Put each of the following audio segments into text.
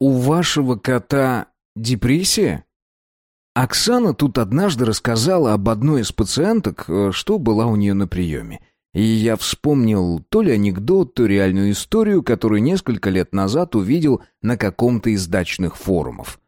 «У вашего кота депрессия?» Оксана тут однажды рассказала об одной из пациенток, э, что была у нее на приеме. И я вспомнил то ли анекдот, то реальную историю, которую несколько лет назад увидел на каком-то из дачных форумов.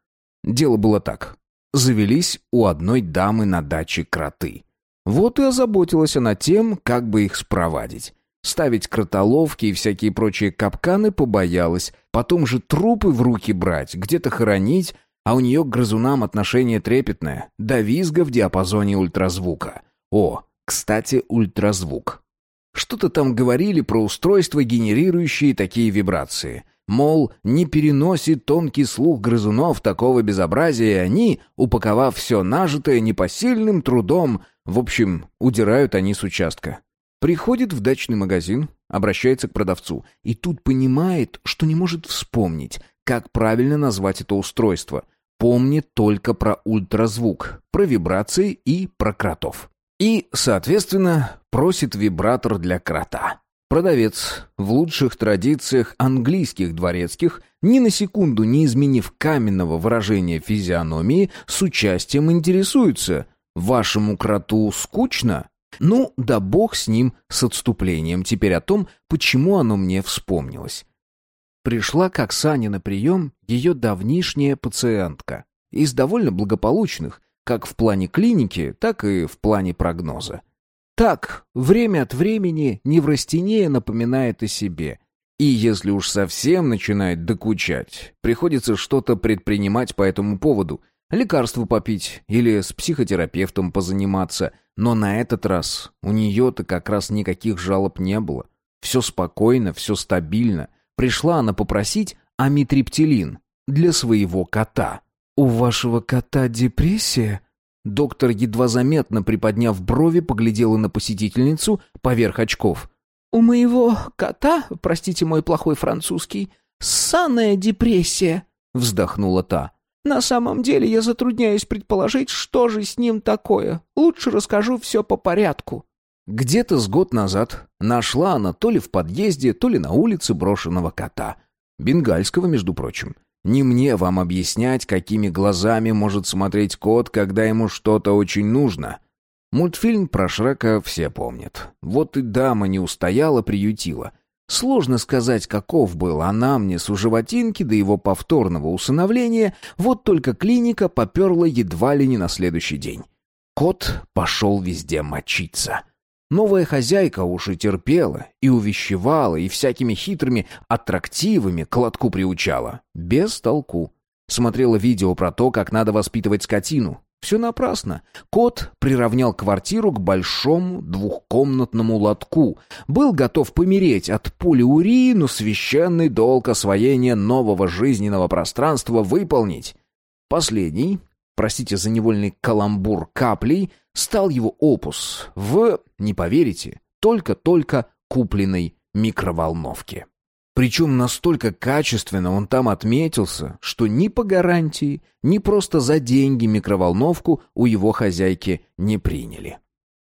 Дело было так. Завелись у одной дамы на даче кроты. Вот и озаботилась она тем, как бы их спровадить. Ставить кротоловки и всякие прочие капканы побоялась. Потом же трупы в руки брать, где-то хоронить, а у нее к грызунам отношение трепетное, до визга в диапазоне ультразвука. О, кстати, ультразвук. Что-то там говорили про устройства, генерирующие такие вибрации. Мол, не переносит тонкий слух грызунов такого безобразия, и они, упаковав все нажитое непосильным трудом, в общем, удирают они с участка. Приходит в дачный магазин, обращается к продавцу, и тут понимает, что не может вспомнить, как правильно назвать это устройство. Помнит только про ультразвук, про вибрации и про кротов. И, соответственно, просит вибратор для крота. Продавец, в лучших традициях английских дворецких, ни на секунду не изменив каменного выражения физиономии, с участием интересуется. «Вашему кроту скучно?» Ну, да бог с ним, с отступлением, теперь о том, почему оно мне вспомнилось. Пришла к Оксане на прием ее давнишняя пациентка. Из довольно благополучных, как в плане клиники, так и в плане прогноза. Так, время от времени неврастения напоминает о себе. И если уж совсем начинает докучать, приходится что-то предпринимать по этому поводу. Лекарство попить или с психотерапевтом позаниматься. Но на этот раз у нее-то как раз никаких жалоб не было. Все спокойно, все стабильно. Пришла она попросить амитриптилин для своего кота. «У вашего кота депрессия?» Доктор, едва заметно приподняв брови, поглядела на посетительницу поверх очков. «У моего кота, простите мой плохой французский, ссаная депрессия», — вздохнула та. «На самом деле я затрудняюсь предположить, что же с ним такое. Лучше расскажу все по порядку». Где-то с год назад нашла она то ли в подъезде, то ли на улице брошенного кота. Бенгальского, между прочим. Не мне вам объяснять, какими глазами может смотреть кот, когда ему что-то очень нужно. Мультфильм про Шрека все помнят. Вот и дама не устояла, приютила. Сложно сказать, каков был анамнез у животинки до его повторного усыновления, вот только клиника поперла едва ли не на следующий день. Кот пошел везде мочиться. Новая хозяйка уж и терпела, и увещевала, и всякими хитрыми аттрактивами к лотку приучала. Без толку. Смотрела видео про то, как надо воспитывать скотину. Все напрасно. Кот приравнял квартиру к большому двухкомнатному лотку. Был готов помереть от полиурии, но священный долг освоения нового жизненного пространства выполнить. Последний, простите за невольный каламбур каплей, стал его опус в, не поверите, только-только купленной микроволновке. Причем настолько качественно он там отметился, что ни по гарантии, ни просто за деньги микроволновку у его хозяйки не приняли.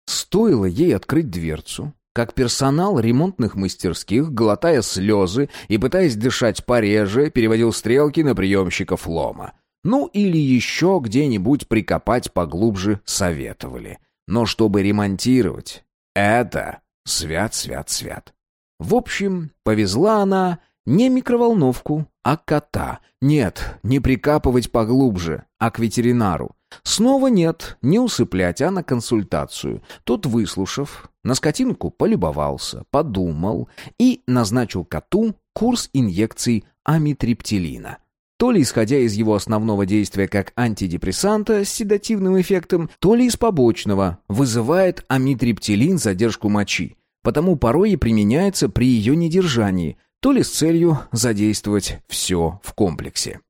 Стоило ей открыть дверцу, как персонал ремонтных мастерских, глотая слезы и пытаясь дышать пореже, переводил стрелки на приемщиков лома. Ну или еще где-нибудь прикопать поглубже советовали. Но чтобы ремонтировать, это свят-свят-свят. В общем, повезла она не микроволновку, а кота. Нет, не прикапывать поглубже, а к ветеринару. Снова нет, не усыплять, а на консультацию. Тот, выслушав, на скотинку полюбовался, подумал и назначил коту курс инъекций амитриптилина то ли исходя из его основного действия как антидепрессанта с седативным эффектом, то ли из побочного, вызывает амитриптилин задержку мочи, потому порой и применяется при ее недержании, то ли с целью задействовать все в комплексе.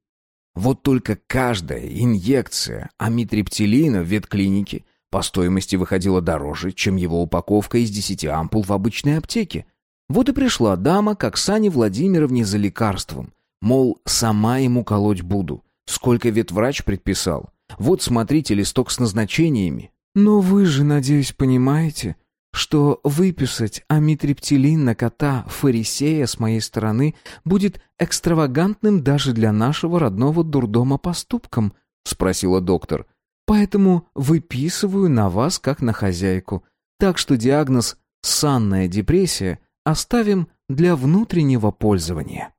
Вот только каждая инъекция амитриптилина в ветклинике по стоимости выходила дороже, чем его упаковка из 10 ампул в обычной аптеке. Вот и пришла дама к Оксане Владимировне за лекарством, Мол, сама ему колоть буду. Сколько ветврач предписал. Вот смотрите листок с назначениями. Но вы же, надеюсь, понимаете, что выписать амитриптилин на кота фарисея с моей стороны будет экстравагантным даже для нашего родного дурдома поступком?» — спросила доктор. «Поэтому выписываю на вас как на хозяйку. Так что диагноз «санная депрессия» оставим для внутреннего пользования».